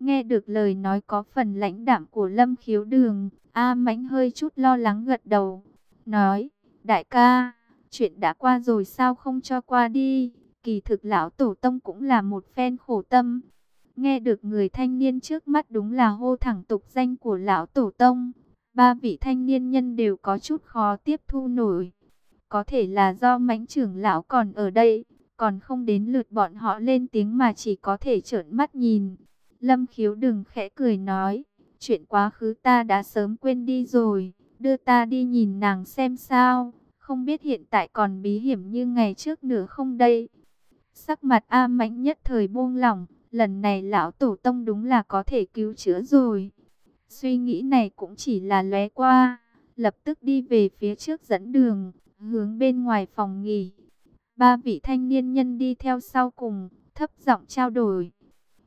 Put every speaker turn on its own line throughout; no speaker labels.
Nghe được lời nói có phần lãnh đạm của Lâm Khiếu Đường, A Mãnh hơi chút lo lắng gật đầu, nói, đại ca, chuyện đã qua rồi sao không cho qua đi, kỳ thực lão tổ tông cũng là một phen khổ tâm. Nghe được người thanh niên trước mắt đúng là hô thẳng tục danh của lão tổ tông, ba vị thanh niên nhân đều có chút khó tiếp thu nổi. Có thể là do mãnh trưởng lão còn ở đây, còn không đến lượt bọn họ lên tiếng mà chỉ có thể trợn mắt nhìn. Lâm khiếu đừng khẽ cười nói, chuyện quá khứ ta đã sớm quên đi rồi, đưa ta đi nhìn nàng xem sao, không biết hiện tại còn bí hiểm như ngày trước nữa không đây. Sắc mặt A mạnh nhất thời buông lỏng, lần này lão tổ tông đúng là có thể cứu chữa rồi. Suy nghĩ này cũng chỉ là lóe qua, lập tức đi về phía trước dẫn đường, hướng bên ngoài phòng nghỉ. Ba vị thanh niên nhân đi theo sau cùng, thấp giọng trao đổi.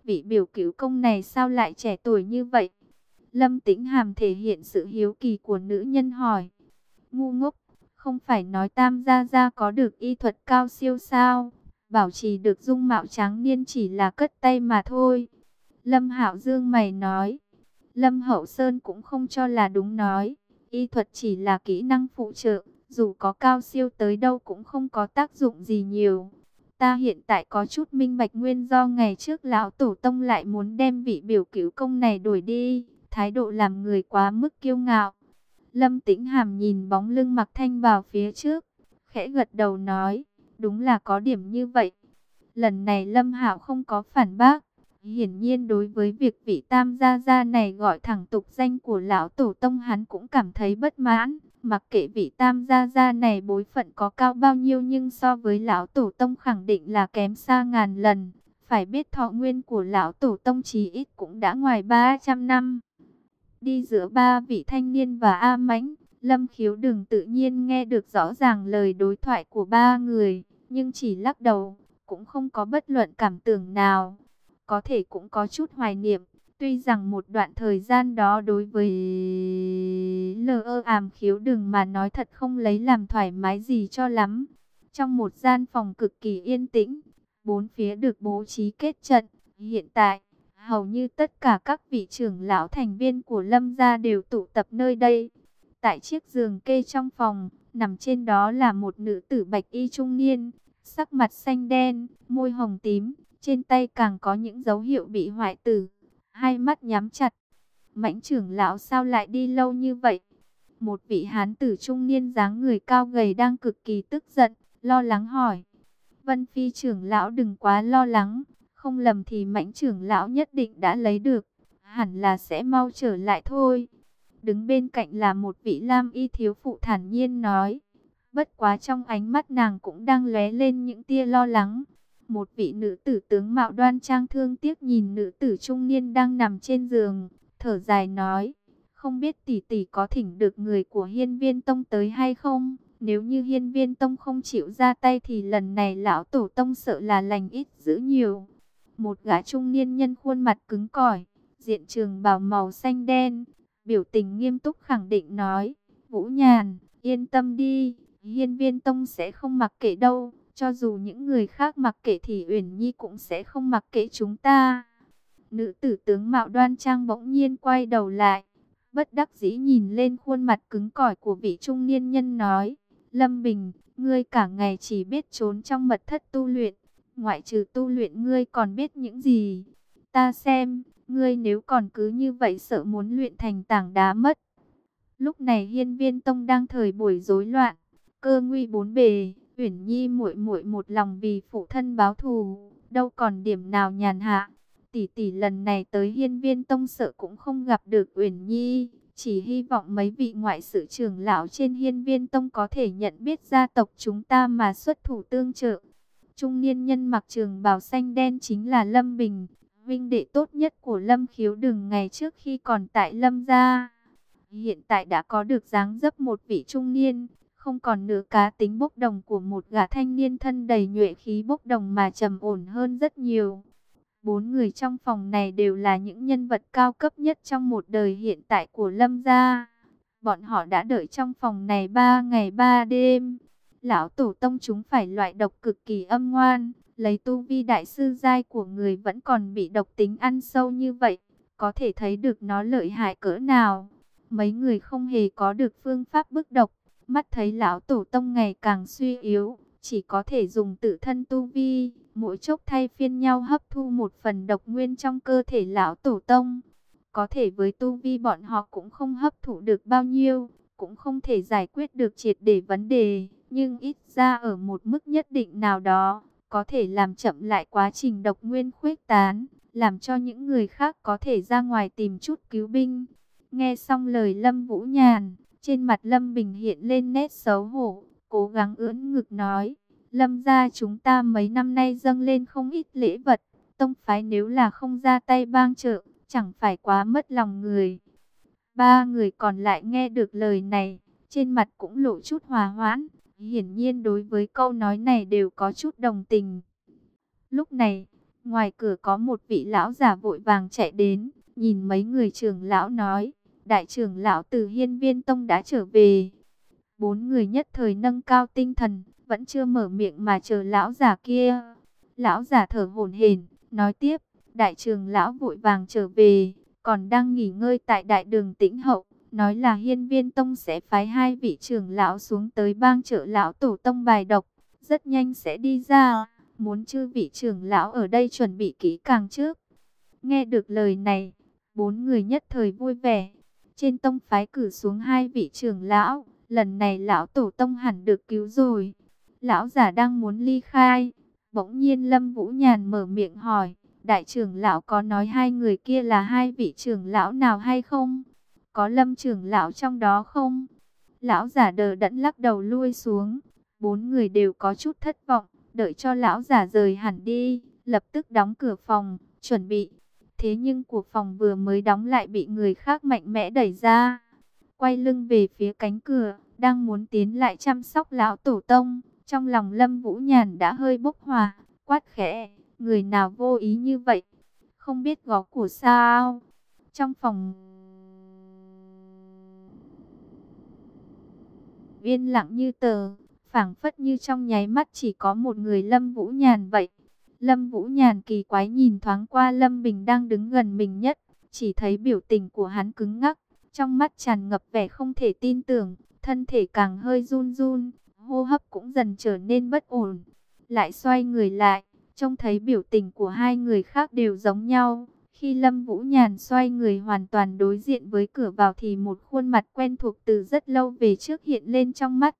Vị biểu cứu công này sao lại trẻ tuổi như vậy? Lâm Tĩnh Hàm thể hiện sự hiếu kỳ của nữ nhân hỏi. Ngu ngốc, không phải nói Tam Gia Gia có được y thuật cao siêu sao? Bảo trì được dung mạo trắng niên chỉ là cất tay mà thôi. Lâm Hạo Dương mày nói. Lâm Hậu Sơn cũng không cho là đúng nói. Y thuật chỉ là kỹ năng phụ trợ, dù có cao siêu tới đâu cũng không có tác dụng gì nhiều. Ta hiện tại có chút minh bạch nguyên do ngày trước lão tổ tông lại muốn đem vị biểu cứu công này đuổi đi, thái độ làm người quá mức kiêu ngạo. Lâm Tĩnh Hàm nhìn bóng lưng Mặc Thanh vào phía trước, khẽ gật đầu nói, đúng là có điểm như vậy. Lần này Lâm Hạo không có phản bác, hiển nhiên đối với việc vị Tam gia gia này gọi thẳng tục danh của lão tổ tông hắn cũng cảm thấy bất mãn. Mặc kệ vị tam gia gia này bối phận có cao bao nhiêu nhưng so với lão tổ tông khẳng định là kém xa ngàn lần. Phải biết thọ nguyên của lão tổ tông chí ít cũng đã ngoài 300 năm. Đi giữa ba vị thanh niên và A Mãnh, Lâm Khiếu đừng tự nhiên nghe được rõ ràng lời đối thoại của ba người, nhưng chỉ lắc đầu, cũng không có bất luận cảm tưởng nào. Có thể cũng có chút hoài niệm, Tuy rằng một đoạn thời gian đó đối với lơ ơ ảm khiếu đừng mà nói thật không lấy làm thoải mái gì cho lắm. Trong một gian phòng cực kỳ yên tĩnh, bốn phía được bố trí kết trận. Hiện tại, hầu như tất cả các vị trưởng lão thành viên của Lâm gia đều tụ tập nơi đây. Tại chiếc giường kê trong phòng, nằm trên đó là một nữ tử bạch y trung niên, sắc mặt xanh đen, môi hồng tím, trên tay càng có những dấu hiệu bị hoại tử hai mắt nhắm chặt. Mãnh trưởng lão sao lại đi lâu như vậy? Một vị hán tử trung niên dáng người cao gầy đang cực kỳ tức giận, lo lắng hỏi. Vân Phi trưởng lão đừng quá lo lắng, không lầm thì mãnh trưởng lão nhất định đã lấy được, hẳn là sẽ mau trở lại thôi. Đứng bên cạnh là một vị lam y thiếu phụ thản nhiên nói. Bất quá trong ánh mắt nàng cũng đang lóe lên những tia lo lắng. Một vị nữ tử tướng mạo đoan trang thương tiếc nhìn nữ tử trung niên đang nằm trên giường, thở dài nói, không biết tỷ tỷ có thỉnh được người của hiên viên tông tới hay không? Nếu như hiên viên tông không chịu ra tay thì lần này lão tổ tông sợ là lành ít giữ nhiều. Một gã trung niên nhân khuôn mặt cứng cỏi, diện trường bào màu xanh đen, biểu tình nghiêm túc khẳng định nói, Vũ Nhàn, yên tâm đi, hiên viên tông sẽ không mặc kệ đâu. Cho dù những người khác mặc kệ thì Uyển Nhi cũng sẽ không mặc kệ chúng ta. Nữ tử tướng mạo đoan trang bỗng nhiên quay đầu lại. Bất đắc dĩ nhìn lên khuôn mặt cứng cỏi của vị trung niên nhân nói. Lâm Bình, ngươi cả ngày chỉ biết trốn trong mật thất tu luyện. Ngoại trừ tu luyện ngươi còn biết những gì? Ta xem, ngươi nếu còn cứ như vậy sợ muốn luyện thành tảng đá mất. Lúc này hiên viên tông đang thời buổi rối loạn, cơ nguy bốn bề, Uyển Nhi muội muội một lòng vì phụ thân báo thù, đâu còn điểm nào nhàn hạ. Tỷ tỷ lần này tới Hiên Viên Tông sợ cũng không gặp được Uyển Nhi, chỉ hy vọng mấy vị ngoại sự trưởng lão trên Hiên Viên Tông có thể nhận biết gia tộc chúng ta mà xuất thủ tương trợ. Trung niên nhân mặc trường bào xanh đen chính là Lâm Bình, vinh đệ tốt nhất của Lâm Khiếu Đừng ngày trước khi còn tại Lâm gia. Hiện tại đã có được dáng dấp một vị trung niên, không còn nửa cá tính bốc đồng của một gã thanh niên thân đầy nhuệ khí bốc đồng mà trầm ổn hơn rất nhiều. Bốn người trong phòng này đều là những nhân vật cao cấp nhất trong một đời hiện tại của Lâm gia. Bọn họ đã đợi trong phòng này ba ngày ba đêm. Lão tổ tông chúng phải loại độc cực kỳ âm ngoan, Lấy tu vi đại sư giai của người vẫn còn bị độc tính ăn sâu như vậy, có thể thấy được nó lợi hại cỡ nào. Mấy người không hề có được phương pháp bức độc, mắt thấy lão tổ tông ngày càng suy yếu, chỉ có thể dùng tự thân tu vi, mỗi chốc thay phiên nhau hấp thu một phần độc nguyên trong cơ thể lão tổ tông. Có thể với tu vi bọn họ cũng không hấp thụ được bao nhiêu, cũng không thể giải quyết được triệt để vấn đề, nhưng ít ra ở một mức nhất định nào đó, có thể làm chậm lại quá trình độc nguyên khuếch tán, làm cho những người khác có thể ra ngoài tìm chút cứu binh. Nghe xong lời Lâm Vũ Nhàn, trên mặt Lâm Bình hiện lên nét xấu hổ, cố gắng ưỡn ngực nói, Lâm gia chúng ta mấy năm nay dâng lên không ít lễ vật, tông phái nếu là không ra tay bang trợ, chẳng phải quá mất lòng người. Ba người còn lại nghe được lời này, trên mặt cũng lộ chút hòa hoãn, hiển nhiên đối với câu nói này đều có chút đồng tình. Lúc này, ngoài cửa có một vị lão giả vội vàng chạy đến, nhìn mấy người trưởng lão nói, đại trưởng lão từ hiên viên tông đã trở về. Bốn người nhất thời nâng cao tinh thần, vẫn chưa mở miệng mà chờ lão giả kia. Lão giả thở hổn hển, nói tiếp, đại trưởng lão vội vàng trở về, còn đang nghỉ ngơi tại đại đường tĩnh hậu. Nói là hiên viên tông sẽ phái hai vị trưởng lão xuống tới bang trợ lão tổ tông bài độc, rất nhanh sẽ đi ra, muốn chư vị trưởng lão ở đây chuẩn bị kỹ càng trước. Nghe được lời này, bốn người nhất thời vui vẻ, trên tông phái cử xuống hai vị trưởng lão, lần này lão tổ tông hẳn được cứu rồi. Lão giả đang muốn ly khai, bỗng nhiên Lâm Vũ Nhàn mở miệng hỏi, đại trưởng lão có nói hai người kia là hai vị trưởng lão nào hay không? Có lâm trưởng lão trong đó không? Lão giả đờ đẫn lắc đầu lui xuống, bốn người đều có chút thất vọng, đợi cho lão giả rời hẳn đi, lập tức đóng cửa phòng, chuẩn bị. Thế nhưng cuộc phòng vừa mới đóng lại bị người khác mạnh mẽ đẩy ra. Quay lưng về phía cánh cửa, đang muốn tiến lại chăm sóc lão tổ tông. Trong lòng Lâm Vũ Nhàn đã hơi bốc hòa, quát khẽ, người nào vô ý như vậy, không biết gó của sao. Trong phòng viên lặng như tờ, phảng phất như trong nháy mắt chỉ có một người Lâm Vũ Nhàn vậy. Lâm Vũ Nhàn kỳ quái nhìn thoáng qua Lâm Bình đang đứng gần mình nhất, chỉ thấy biểu tình của hắn cứng ngắc, trong mắt tràn ngập vẻ không thể tin tưởng, thân thể càng hơi run run, hô hấp cũng dần trở nên bất ổn. Lại xoay người lại, trông thấy biểu tình của hai người khác đều giống nhau. Khi Lâm Vũ Nhàn xoay người hoàn toàn đối diện với cửa vào thì một khuôn mặt quen thuộc từ rất lâu về trước hiện lên trong mắt.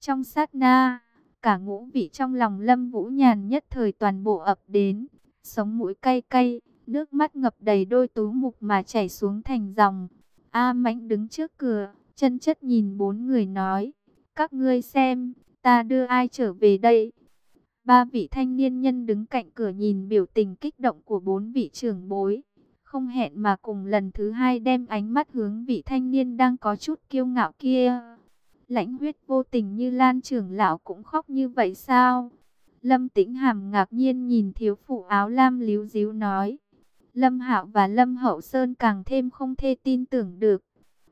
Trong sát na, cả ngũ vị trong lòng Lâm Vũ Nhàn nhất thời toàn bộ ập đến, sống mũi cay cay, nước mắt ngập đầy đôi tú mục mà chảy xuống thành dòng. A Mãnh đứng trước cửa, chân chất nhìn bốn người nói: "Các ngươi xem, ta đưa ai trở về đây?" Ba vị thanh niên nhân đứng cạnh cửa nhìn biểu tình kích động của bốn vị trưởng bối. Không hẹn mà cùng lần thứ hai đem ánh mắt hướng vị thanh niên đang có chút kiêu ngạo kia. Lãnh huyết vô tình như lan trưởng lão cũng khóc như vậy sao? Lâm tĩnh hàm ngạc nhiên nhìn thiếu phụ áo lam líu díu nói. Lâm hạo và Lâm hậu sơn càng thêm không thể tin tưởng được.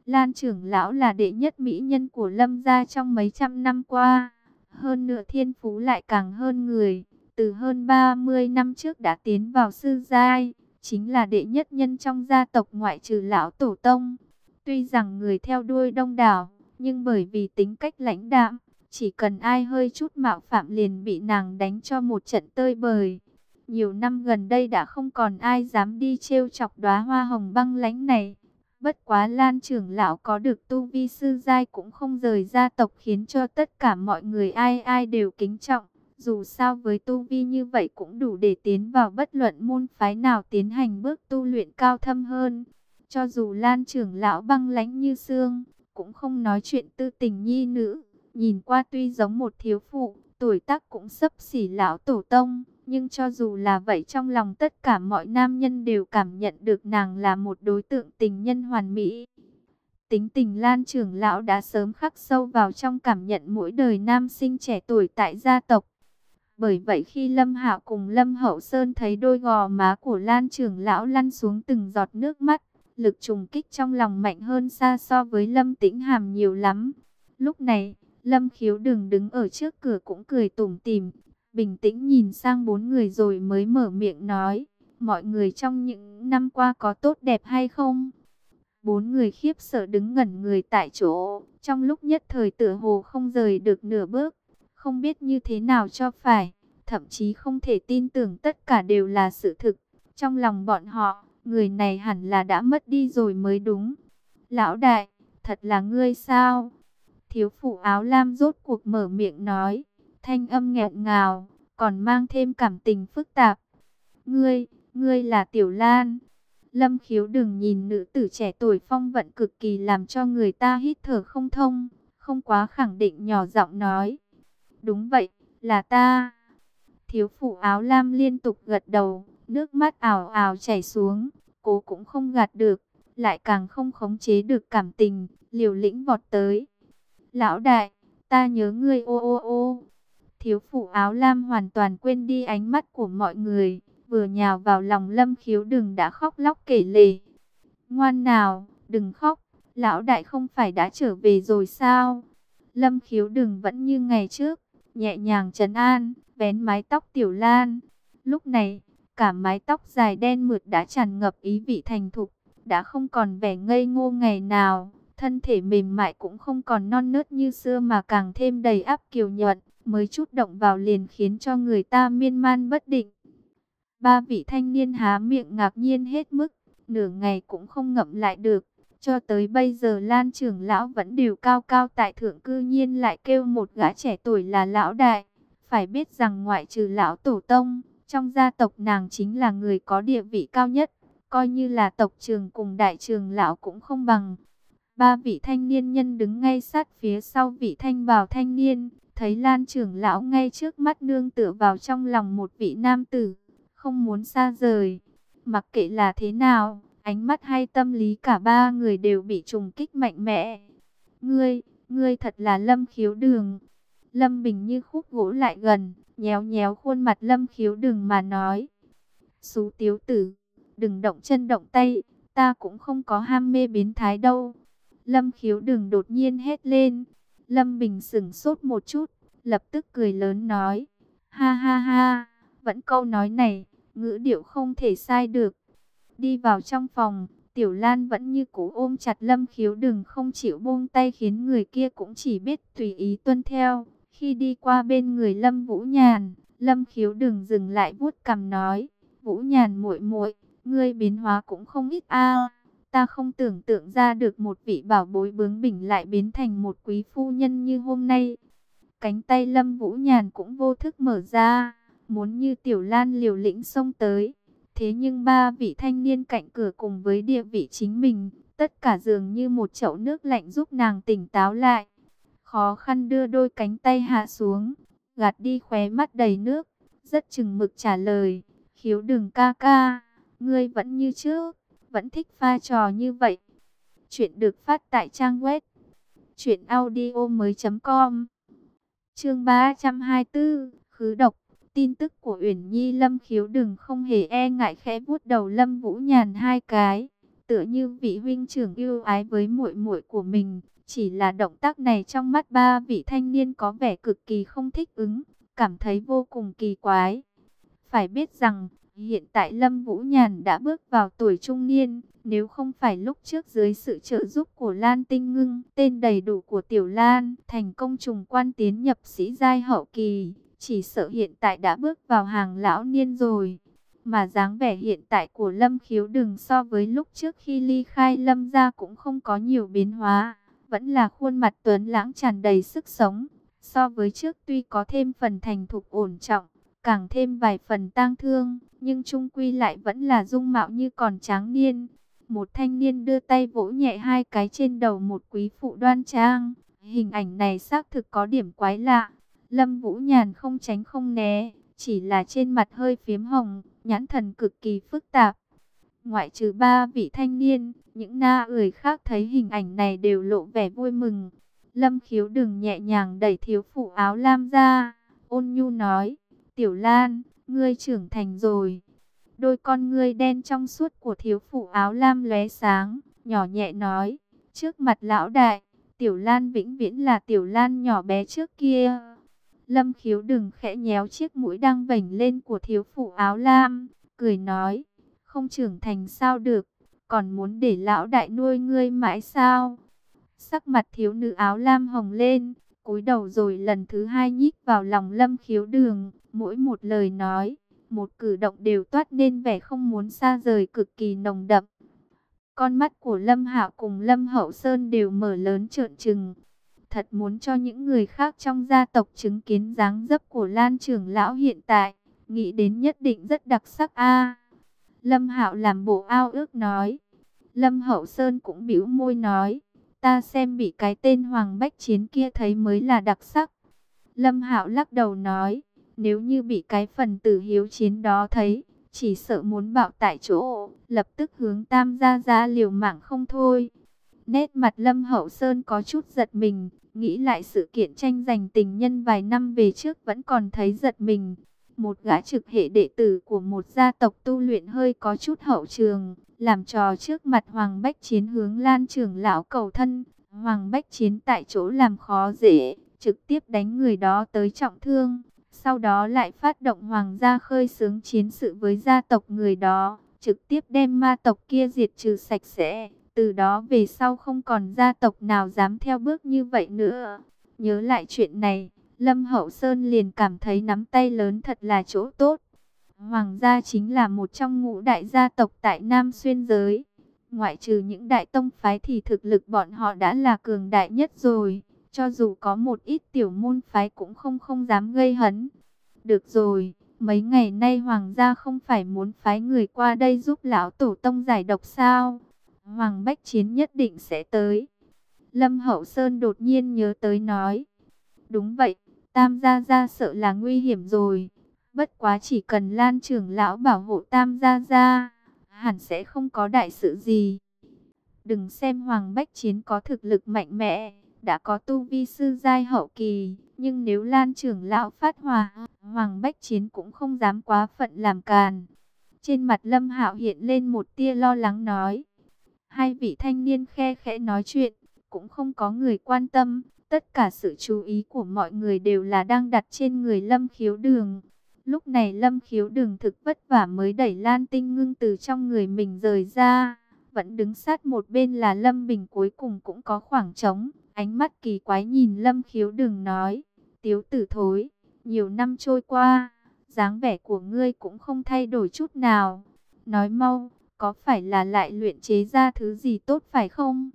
Lan trưởng lão là đệ nhất mỹ nhân của Lâm gia trong mấy trăm năm qua hơn nửa thiên phú lại càng hơn người. Từ hơn 30 năm trước đã tiến vào sư giai, chính là đệ nhất nhân trong gia tộc ngoại trừ lão tổ tông. Tuy rằng người theo đuôi đông đảo, nhưng bởi vì tính cách lãnh đạm, chỉ cần ai hơi chút mạo phạm liền bị nàng đánh cho một trận tơi bời. Nhiều năm gần đây đã không còn ai dám đi trêu chọc đóa hoa hồng băng lãnh này. Bất quá Lan trưởng lão có được tu vi sư giai cũng không rời gia tộc khiến cho tất cả mọi người ai ai đều kính trọng. Dù sao với tu vi như vậy cũng đủ để tiến vào bất luận môn phái nào tiến hành bước tu luyện cao thâm hơn. Cho dù Lan trưởng lão băng lãnh như xương, cũng không nói chuyện tư tình nhi nữ. Nhìn qua tuy giống một thiếu phụ, tuổi tác cũng sấp xỉ lão tổ tông, nhưng cho dù là vậy trong lòng tất cả mọi nam nhân đều cảm nhận được nàng là một đối tượng tình nhân hoàn mỹ. Tính tình Lan trưởng lão đã sớm khắc sâu vào trong cảm nhận mỗi đời nam sinh trẻ tuổi tại gia tộc. Bởi vậy khi Lâm Hạo cùng Lâm Hậu Sơn thấy đôi gò má của Lan trưởng lão lăn xuống từng giọt nước mắt, lực trùng kích trong lòng mạnh hơn xa so với Lâm Tĩnh Hàm nhiều lắm. Lúc này, Lâm Khiếu đừng đứng ở trước cửa cũng cười tủm tỉm, bình tĩnh nhìn sang bốn người rồi mới mở miệng nói, mọi người trong những năm qua có tốt đẹp hay không? Bốn người khiếp sợ đứng ngẩn người tại chỗ, trong lúc nhất thời tựa hồ không rời được nửa bước, không biết như thế nào cho phải, thậm chí không thể tin tưởng tất cả đều là sự thực. Trong lòng bọn họ, người này hẳn là đã mất đi rồi mới đúng. Lão đại, thật là ngươi sao? Thiếu phụ áo lam rốt cuộc mở miệng nói, thanh âm nghẹn ngào, còn mang thêm cảm tình phức tạp. Ngươi, ngươi là Tiểu Lan. Lâm khiếu đừng nhìn nữ tử trẻ tuổi phong vận cực kỳ làm cho người ta hít thở không thông, không quá khẳng định nhỏ giọng nói. Đúng vậy, là ta. Thiếu phụ áo lam liên tục gật đầu, nước mắt ảo ảo chảy xuống, cố cũng không gạt được, lại càng không khống chế được cảm tình, liều lĩnh vọt tới. Lão đại, ta nhớ ngươi ô ô ô. Thiếu phụ áo lam hoàn toàn quên đi ánh mắt của mọi người, vừa nhào vào lòng lâm khiếu đừng đã khóc lóc kể lể. Ngoan nào, đừng khóc, lão đại không phải đã trở về rồi sao? Lâm khiếu đừng vẫn như ngày trước, nhẹ nhàng trấn an, vén mái tóc tiểu lan. Lúc này, cả mái tóc dài đen mượt đã tràn ngập ý vị thành thục, đã không còn vẻ ngây ngô ngày nào. Thân thể mềm mại cũng không còn non nớt như xưa mà càng thêm đầy áp kiều nhuận, mới chút động vào liền khiến cho người ta miên man bất định. Ba vị thanh niên há miệng ngạc nhiên hết mức, nửa ngày cũng không ngậm lại được. Cho tới bây giờ Lan trưởng lão vẫn đều cao cao tại thượng cư nhiên lại kêu một gã trẻ tuổi là lão đại. Phải biết rằng ngoại trừ lão tổ tông, trong gia tộc nàng chính là người có địa vị cao nhất. Coi như là tộc trường cùng đại trường lão cũng không bằng. Ba vị thanh niên nhân đứng ngay sát phía sau vị thanh bào thanh niên, thấy Lan trưởng lão ngay trước mắt nương tựa vào trong lòng một vị nam tử, không muốn xa rời. Mặc kệ là thế nào, ánh mắt hay tâm lý cả ba người đều bị trùng kích mạnh mẽ. Ngươi, ngươi thật là lâm khiếu đường. Lâm Bình như khúc gỗ lại gần, nhéo nhéo khuôn mặt lâm khiếu đường mà nói. Xú tiếu tử, đừng động chân động tay, ta cũng không có ham mê biến thái đâu. Lâm khiếu đường đột nhiên hét lên. Lâm Bình sửng sốt một chút, lập tức cười lớn nói. Ha ha ha, vẫn câu nói này, ngữ điệu không thể sai được. Đi vào trong phòng, Tiểu Lan vẫn như cũ ôm chặt Lâm khiếu đường không chịu buông tay khiến người kia cũng chỉ biết tùy ý tuân theo. Khi đi qua bên người Lâm Vũ Nhàn, Lâm khiếu đường dừng lại vuốt cằm nói. Vũ Nhàn muội muội, ngươi biến hóa cũng không ít a. Ta không tưởng tượng ra được một vị bảo bối bướng bỉnh lại biến thành một quý phu nhân như hôm nay. Cánh tay Lâm Vũ Nhàn cũng vô thức mở ra, muốn như Tiểu Lan liều lĩnh xông tới. Thế nhưng ba vị thanh niên cạnh cửa cùng với địa vị chính mình, tất cả dường như một chậu nước lạnh giúp nàng tỉnh táo lại. Khó khăn đưa đôi cánh tay hạ xuống, gạt đi khóe mắt đầy nước, rất chừng mực trả lời, khiếu đừng ca ca, ngươi vẫn như trước vẫn thích pha trò như vậy. Chuyện được phát tại trang web truyệnaudiomoi.com. Chương 324, khứ độc. Tin tức của Uyển Nhi Lâm Khiếu đừng không hề e ngại khẽ vuốt đầu Lâm Vũ Nhàn hai cái, tựa như vị huynh trưởng yêu ái với muội muội của mình, chỉ là động tác này trong mắt ba vị thanh niên có vẻ cực kỳ không thích ứng, cảm thấy vô cùng kỳ quái. Phải biết rằng, Hiện tại Lâm Vũ Nhàn đã bước vào tuổi trung niên, nếu không phải lúc trước dưới sự trợ giúp của Lan Tinh Ngưng, tên đầy đủ của Tiểu Lan, thành công trùng quan tiến nhập sĩ giai hậu kỳ, chỉ sợ hiện tại đã bước vào hàng lão niên rồi. Mà dáng vẻ hiện tại của Lâm Khiếu Đừng so với lúc trước khi ly khai Lâm gia cũng không có nhiều biến hóa, vẫn là khuôn mặt tuấn lãng tràn đầy sức sống, so với trước tuy có thêm phần thành thục ổn trọng, càng thêm vài phần tang thương, nhưng trung quy lại vẫn là dung mạo như còn tráng niên. Một thanh niên đưa tay vỗ nhẹ hai cái trên đầu một quý phụ đoan trang. Hình ảnh này xác thực có điểm quái lạ. Lâm Vũ Nhàn không tránh không né, chỉ là trên mặt hơi phiếm hồng, nhãn thần cực kỳ phức tạp. Ngoại trừ ba vị thanh niên, những na người khác thấy hình ảnh này đều lộ vẻ vui mừng. Lâm khiếu đừng nhẹ nhàng đẩy thiếu phụ áo lam ra, ôn nhu nói. Tiểu Lan, ngươi trưởng thành rồi. Đôi con ngươi đen trong suốt của thiếu phụ áo lam lóe sáng, nhỏ nhẹ nói, trước mặt lão đại, Tiểu Lan vĩnh viễn là Tiểu Lan nhỏ bé trước kia. Lâm khiếu đừng khẽ nhéo chiếc mũi đang vảnh lên của thiếu phụ áo lam, cười nói, không trưởng thành sao được, còn muốn để lão đại nuôi ngươi mãi sao? Sắc mặt thiếu nữ áo lam hồng lên, cúi đầu rồi lần thứ hai nhích vào lòng lâm khiếu đường, mỗi một lời nói, một cử động đều toát nên vẻ không muốn xa rời cực kỳ nồng đậm. Con mắt của Lâm Hạo cùng Lâm Hậu Sơn đều mở lớn trợn trừng. Thật muốn cho những người khác trong gia tộc chứng kiến dáng dấp của Lan trưởng lão hiện tại, nghĩ đến nhất định rất đặc sắc a. Lâm Hạo làm bộ ao ước nói. Lâm Hậu Sơn cũng bĩu môi nói, ta xem bị cái tên Hoàng Bách Chiến kia thấy mới là đặc sắc. Lâm Hạo lắc đầu nói, nếu như bị cái phần tử hiếu chiến đó thấy, chỉ sợ muốn bạo tại chỗ, lập tức hướng tam gia gia liều mạng không thôi. Nét mặt Lâm Hậu Sơn có chút giật mình, nghĩ lại sự kiện tranh giành tình nhân vài năm về trước vẫn còn thấy giật mình. Một gã trực hệ đệ tử của một gia tộc tu luyện hơi có chút hậu trường, làm trò trước mặt Hoàng Bách Chiến hướng Lan trưởng lão cầu thân. Hoàng Bách Chiến tại chỗ làm khó dễ, trực tiếp đánh người đó tới trọng thương. Sau đó lại phát động hoàng gia khơi sướng chiến sự với gia tộc người đó, trực tiếp đem ma tộc kia diệt trừ sạch sẽ. Từ đó về sau không còn gia tộc nào dám theo bước như vậy nữa. Nhớ lại chuyện này, Lâm Hậu Sơn liền cảm thấy nắm tay lớn thật là chỗ tốt. Hoàng gia chính là một trong ngũ đại gia tộc tại Nam Xuyên giới. Ngoại trừ những đại tông phái thì thực lực bọn họ đã là cường đại nhất rồi. Cho dù có một ít tiểu môn phái cũng không không dám gây hấn. Được rồi, mấy ngày nay hoàng gia không phải muốn phái người qua đây giúp lão tổ tông giải độc sao? Hoàng Bách Chiến nhất định sẽ tới. Lâm Hậu Sơn đột nhiên nhớ tới nói. Đúng vậy, Tam Gia Gia sợ là nguy hiểm rồi. Bất quá chỉ cần Lan trưởng lão bảo hộ Tam Gia Gia, hẳn sẽ không có đại sự gì. Đừng xem Hoàng Bách Chiến có thực lực mạnh mẽ, đã có tu vi sư giai hậu kỳ, nhưng nếu Lan trưởng lão phát hòa, Hoàng Bách Chiến cũng không dám quá phận làm càn. Trên mặt Lâm Hạo hiện lên một tia lo lắng nói. Hai vị thanh niên khe khẽ nói chuyện, cũng không có người quan tâm. Tất cả sự chú ý của mọi người đều là đang đặt trên người Lâm Khiếu Đường. Lúc này Lâm Khiếu Đường thực vất vả mới đẩy Lan Tinh Ngưng từ trong người mình rời ra. Vẫn đứng sát một bên là Lâm Bình cuối cùng cũng có khoảng trống. Ánh mắt kỳ quái nhìn Lâm Khiếu Đường nói, tiếu tử thối, nhiều năm trôi qua, dáng vẻ của ngươi cũng không thay đổi chút nào. Nói mau, có phải là lại luyện chế ra thứ gì tốt phải không?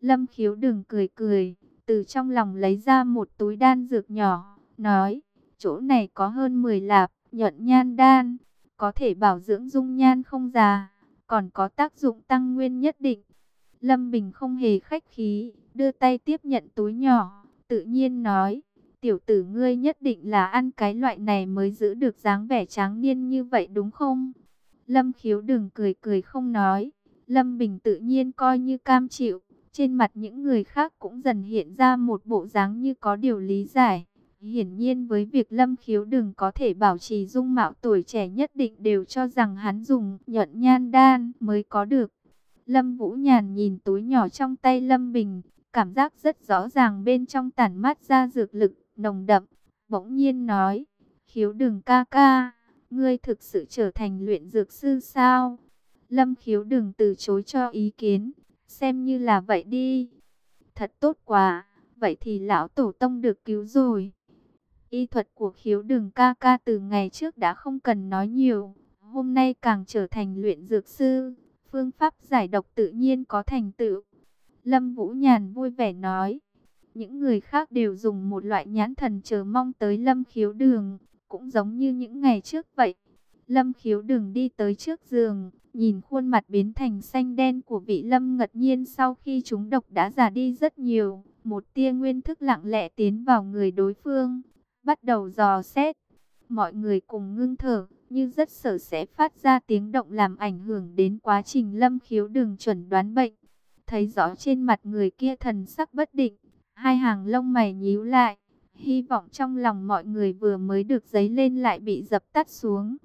Lâm Khiếu Đường cười cười, từ trong lòng lấy ra một túi đan dược nhỏ, nói, chỗ này có hơn 10 lạp, nhuận nhan đan, có thể bảo dưỡng dung nhan không già, còn có tác dụng tăng nguyên nhất định. Lâm Bình không hề khách khí, đưa tay tiếp nhận túi nhỏ, tự nhiên nói, tiểu tử ngươi nhất định là ăn cái loại này mới giữ được dáng vẻ tráng niên như vậy đúng không? Lâm khiếu đừng cười cười không nói, Lâm Bình tự nhiên coi như cam chịu, trên mặt những người khác cũng dần hiện ra một bộ dáng như có điều lý giải. Hiển nhiên với việc Lâm Khiếu đừng có thể bảo trì dung mạo tuổi trẻ nhất định đều cho rằng hắn dùng nhận nhan đan mới có được. Lâm Vũ Nhàn nhìn túi nhỏ trong tay Lâm Bình, cảm giác rất rõ ràng bên trong tản mát ra dược lực nồng đậm. Bỗng nhiên nói, khiếu đừng ca ca, ngươi thực sự trở thành luyện dược sư sao? Lâm khiếu đừng từ chối cho ý kiến, xem như là vậy đi. Thật tốt quá, vậy thì lão tổ tông được cứu rồi. Y thuật của khiếu đường ca ca từ ngày trước đã không cần nói nhiều, hôm nay càng trở thành luyện dược sư phương pháp giải độc tự nhiên có thành tựu. Lâm Vũ Nhàn vui vẻ nói, những người khác đều dùng một loại nhãn thần chờ mong tới Lâm Khiếu Đường, cũng giống như những ngày trước vậy. Lâm Khiếu Đường đi tới trước giường, nhìn khuôn mặt biến thành xanh đen của vị Lâm ngật nhiên sau khi chúng độc đã già đi rất nhiều. Một tia nguyên thức lặng lẽ tiến vào người đối phương, bắt đầu dò xét. Mọi người cùng ngưng thở, như rất sợ sẽ phát ra tiếng động làm ảnh hưởng đến quá trình lâm khiếu đường chuẩn đoán bệnh. Thấy rõ trên mặt người kia thần sắc bất định, hai hàng lông mày nhíu lại, hy vọng trong lòng mọi người vừa mới được giấy lên lại bị dập tắt xuống.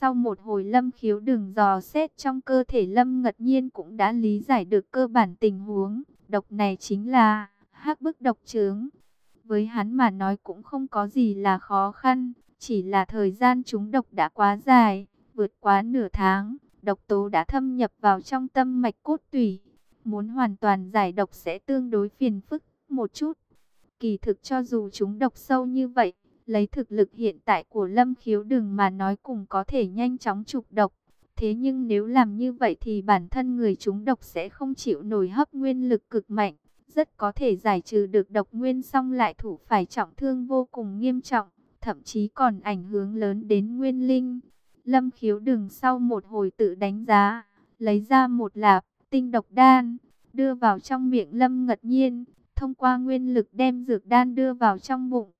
Sau một hồi lâm khiếu đường dò xét trong cơ thể lâm ngật nhiên cũng đã lý giải được cơ bản tình huống, độc này chính là hắc bức độc trướng. Với hắn mà nói cũng không có gì là khó khăn, chỉ là thời gian chúng độc đã quá dài, vượt quá nửa tháng, độc tố đã thâm nhập vào trong tâm mạch cốt tủy. Muốn hoàn toàn giải độc sẽ tương đối phiền phức một chút. Kỳ thực cho dù chúng độc sâu như vậy, lấy thực lực hiện tại của Lâm Khiếu Đừng mà nói cùng có thể nhanh chóng trục độc. Thế nhưng nếu làm như vậy thì bản thân người chúng độc sẽ không chịu nổi hấp nguyên lực cực mạnh, rất có thể giải trừ được độc nguyên xong lại thủ phải trọng thương vô cùng nghiêm trọng, thậm chí còn ảnh hưởng lớn đến nguyên linh. Lâm khiếu đừng sau một hồi tự đánh giá, lấy ra một lạp tinh độc đan, đưa vào trong miệng Lâm ngật nhiên, thông qua nguyên lực đem dược đan đưa vào trong bụng.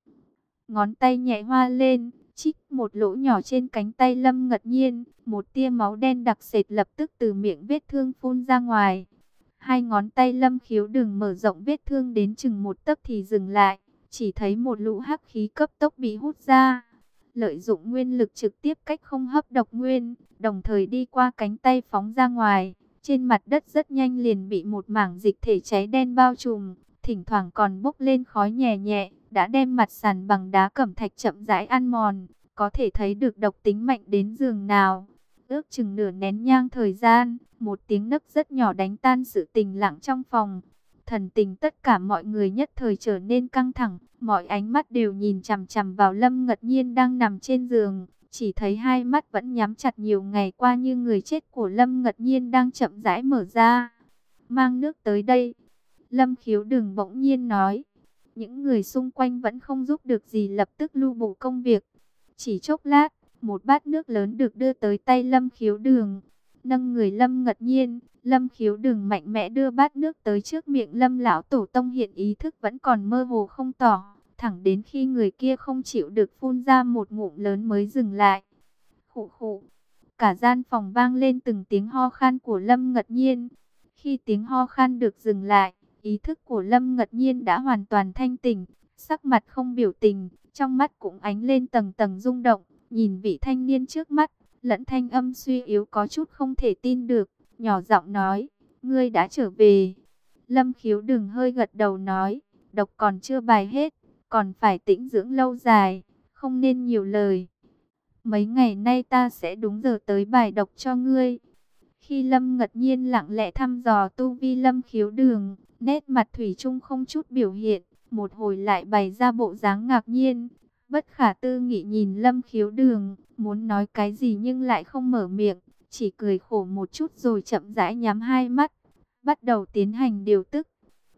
Ngón tay nhẹ hoa lên, chích một lỗ nhỏ trên cánh tay Lâm ngật nhiên, một tia máu đen đặc sệt lập tức từ miệng vết thương phun ra ngoài. Hai ngón tay Lâm khiếu đừng mở rộng vết thương đến chừng một tấc thì dừng lại, chỉ thấy một lũ hắc khí cấp tốc bị hút ra. Lợi dụng nguyên lực trực tiếp cách không hấp độc nguyên, đồng thời đi qua cánh tay phóng ra ngoài. Trên mặt đất rất nhanh liền bị một mảng dịch thể cháy đen bao trùm, thỉnh thoảng còn bốc lên khói nhẹ nhẹ, đã đem mặt sàn bằng đá cẩm thạch chậm rãi ăn mòn, có thể thấy được độc tính mạnh đến giường nào. Ước chừng nửa nén nhang thời gian, một tiếng nấc rất nhỏ đánh tan sự tình lặng trong phòng. Thần tình tất cả mọi người nhất thời trở nên căng thẳng, mọi ánh mắt đều nhìn chằm chằm vào Lâm Ngật Nhiên đang nằm trên giường. Chỉ thấy hai mắt vẫn nhắm chặt nhiều ngày qua như người chết của Lâm Ngật Nhiên đang chậm rãi mở ra. Mang nước tới đây. Lâm khiếu đừng bỗng nhiên nói. Những người xung quanh vẫn không giúp được gì lập tức lưu bộ công việc. Chỉ chốc lát, một bát nước lớn được đưa tới tay Lâm khiếu đường. Nâng người Lâm ngật nhiên, Lâm khiếu đường mạnh mẽ đưa bát nước tới trước miệng Lâm lão tổ tông hiện ý thức vẫn còn mơ hồ không tỏ. Thẳng đến khi người kia không chịu được phun ra một ngụm lớn mới dừng lại. Khụ khụ, cả gian phòng vang lên từng tiếng ho khan của Lâm ngật nhiên. Khi tiếng ho khan được dừng lại, ý thức của Lâm ngật nhiên đã hoàn toàn thanh tỉnh, sắc mặt không biểu tình, trong mắt cũng ánh lên tầng tầng rung động, nhìn vị thanh niên trước mắt, lẫn thanh âm suy yếu có chút không thể tin được, nhỏ giọng nói, ngươi đã trở về. Lâm khiếu đừng hơi gật đầu nói, độc còn chưa bài hết, còn phải tĩnh dưỡng lâu dài, không nên nhiều lời. Mấy ngày nay ta sẽ đúng giờ tới bài độc cho ngươi. Khi Lâm ngật nhiên lặng lẽ thăm dò tu vi Lâm khiếu đường, nét mặt Thủy chung không chút biểu hiện, một hồi lại bày ra bộ dáng ngạc nhiên, Bất khả tư nghị nhìn lâm khiếu đường, muốn nói cái gì nhưng lại không mở miệng, chỉ cười khổ một chút rồi chậm rãi nhắm hai mắt, bắt đầu tiến hành điều tức.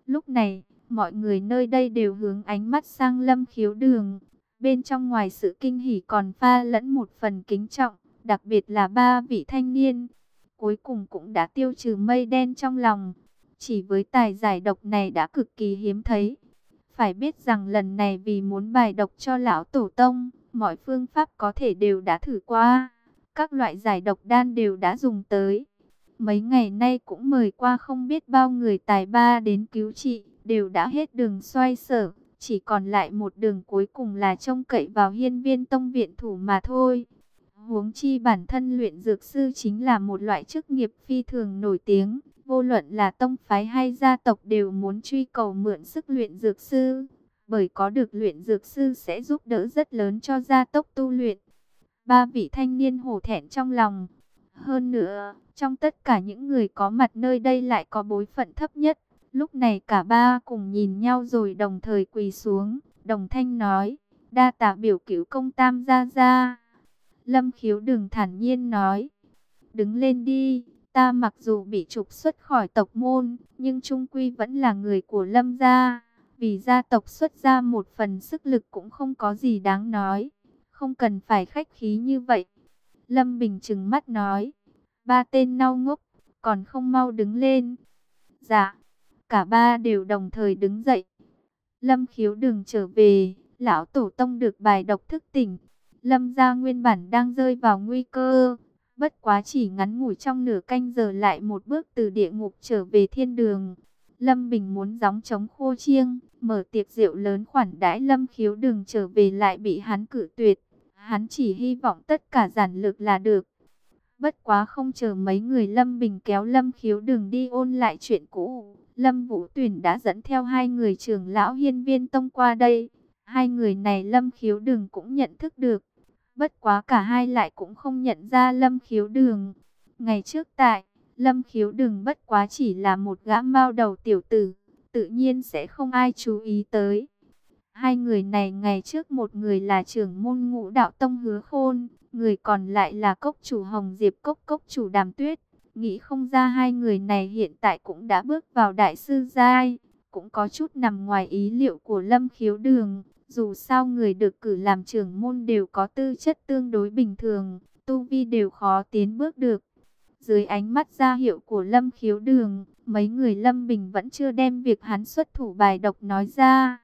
Lúc này, mọi người nơi đây đều hướng ánh mắt sang lâm khiếu đường, bên trong ngoài sự kinh hỉ còn pha lẫn một phần kính trọng, đặc biệt là ba vị thanh niên. Cuối cùng cũng đã tiêu trừ mây đen trong lòng, chỉ với tài giải độc này đã cực kỳ hiếm thấy. Phải biết rằng lần này vì muốn bài độc cho lão tổ tông, mọi phương pháp có thể đều đã thử qua. Các loại giải độc đan đều đã dùng tới. Mấy ngày nay cũng mời qua không biết bao người tài ba đến cứu trị, đều đã hết đường xoay sở. Chỉ còn lại một đường cuối cùng là trông cậy vào hiên viên tông viện thủ mà thôi. Huống chi bản thân luyện dược sư chính là một loại chức nghiệp phi thường nổi tiếng, Vô luận là tông phái hay gia tộc đều muốn truy cầu mượn sức luyện dược sư. Bởi có được luyện dược sư sẽ giúp đỡ rất lớn cho gia tốc tu luyện. Ba vị thanh niên hổ thẹn trong lòng. Hơn nữa, trong tất cả những người có mặt nơi đây lại có bối phận thấp nhất. Lúc này cả ba cùng nhìn nhau rồi đồng thời quỳ xuống. Đồng thanh nói, đa tạ biểu cứu công tam gia gia. Lâm khiếu đừng thản nhiên nói, đứng lên đi. Ta mặc dù bị trục xuất khỏi tộc môn, nhưng trung quy vẫn là người của Lâm gia. Vì gia tộc xuất ra một phần sức lực cũng không có gì đáng nói. Không cần phải khách khí như vậy. Lâm Bình trừng mắt nói. Ba tên nau ngốc, còn không mau đứng lên. Dạ, cả ba đều đồng thời đứng dậy. Lâm khiếu đừng trở về, lão tổ tông được bài độc thức tỉnh. Lâm gia nguyên bản đang rơi vào nguy cơ, Bất quá chỉ ngắn ngủi trong nửa canh giờ lại một bước từ địa ngục trở về thiên đường. Lâm Bình muốn gióng chống khô chiêng, mở tiệc rượu lớn khoản đãi Lâm khiếu đường trở về lại bị hắn cử tuyệt. Hắn chỉ hy vọng tất cả giản lực là được. Bất quá không chờ mấy người Lâm Bình kéo Lâm khiếu đường đi ôn lại chuyện cũ. Lâm Vũ Tuyển đã dẫn theo hai người trưởng lão hiên viên tông qua đây. Hai người này Lâm Khiếu Đường cũng nhận thức được. Bất quá cả hai lại cũng không nhận ra Lâm Khiếu Đường. Ngày trước tại, Lâm Khiếu Đường bất quá chỉ là một gã mao đầu tiểu tử, tự nhiên sẽ không ai chú ý tới. Hai người này ngày trước một người là trưởng môn ngũ đạo tông hứa khôn, người còn lại là cốc chủ Hồng Diệp cốc cốc chủ Đàm Tuyết. Nghĩ không ra hai người này hiện tại cũng đã bước vào đại sư giai, cũng có chút nằm ngoài ý liệu của Lâm Khiếu Đường. Dù sao người được cử làm trưởng môn đều có tư chất tương đối bình thường, tu vi đều khó tiến bước được. Dưới ánh mắt ra hiệu của Lâm Khiếu Đường, mấy người Lâm Bình vẫn chưa đem việc hắn xuất thủ bài độc nói ra.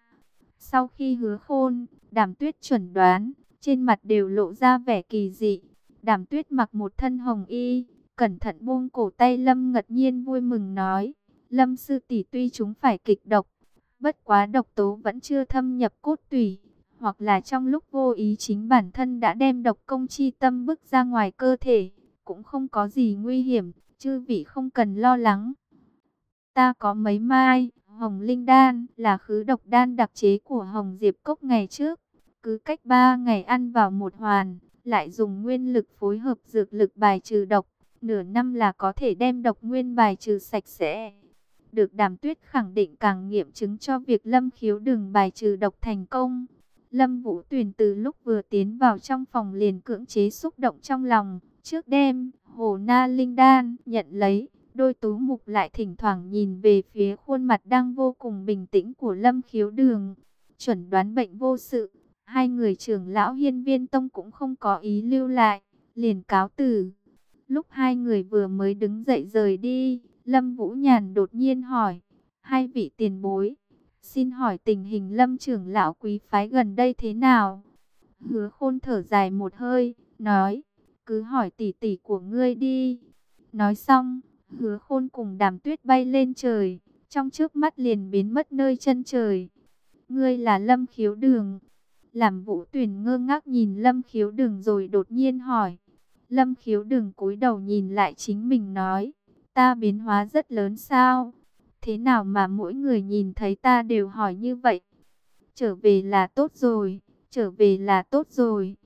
Sau khi hứa khôn, đàm tuyết chuẩn đoán, trên mặt đều lộ ra vẻ kỳ dị. Đàm tuyết mặc một thân hồng y, cẩn thận buông cổ tay Lâm ngật nhiên vui mừng nói. Lâm sư tỷ tuy chúng phải kịch độc, bất quá độc tố vẫn chưa thâm nhập cốt tủy. Hoặc là trong lúc vô ý chính bản thân đã đem độc công chi tâm bức ra ngoài cơ thể, cũng không có gì nguy hiểm, chư vị không cần lo lắng. Ta có mấy mai, hồng linh đan là khứ độc đan đặc chế của hồng diệp cốc ngày trước. Cứ cách 3 ngày ăn vào một hoàn, lại dùng nguyên lực phối hợp dược lực bài trừ độc. Nửa năm là có thể đem độc nguyên bài trừ sạch sẽ. Được đàm tuyết khẳng định càng nghiệm chứng cho việc lâm khiếu đừng bài trừ độc thành công. Lâm Vũ Tuyền từ lúc vừa tiến vào trong phòng liền cưỡng chế xúc động trong lòng. Trước đêm, Hồ Na Linh Đan nhận lấy, đôi tú mục lại thỉnh thoảng nhìn về phía khuôn mặt đang vô cùng bình tĩnh của Lâm Khiếu Đường. Chuẩn đoán bệnh vô sự, hai người trưởng lão hiên viên tông cũng không có ý lưu lại, liền cáo từ. Lúc hai người vừa mới đứng dậy rời đi, Lâm Vũ Nhàn đột nhiên hỏi, hai vị tiền bối, xin hỏi tình hình Lâm trưởng lão quý phái gần đây thế nào? Hứa khôn thở dài một hơi, nói, cứ hỏi tỷ tỷ của ngươi đi. Nói xong, hứa khôn cùng đàm tuyết bay lên trời, trong trước mắt liền biến mất nơi chân trời. Ngươi là Lâm Khiếu Đường. Làm vũ tuyển ngơ ngác nhìn Lâm Khiếu Đường rồi đột nhiên hỏi. Lâm Khiếu Đường cúi đầu nhìn lại chính mình nói, ta biến hóa rất lớn sao? Thế nào mà mỗi người nhìn thấy ta đều hỏi như vậy? Trở về là tốt rồi, trở về là tốt rồi.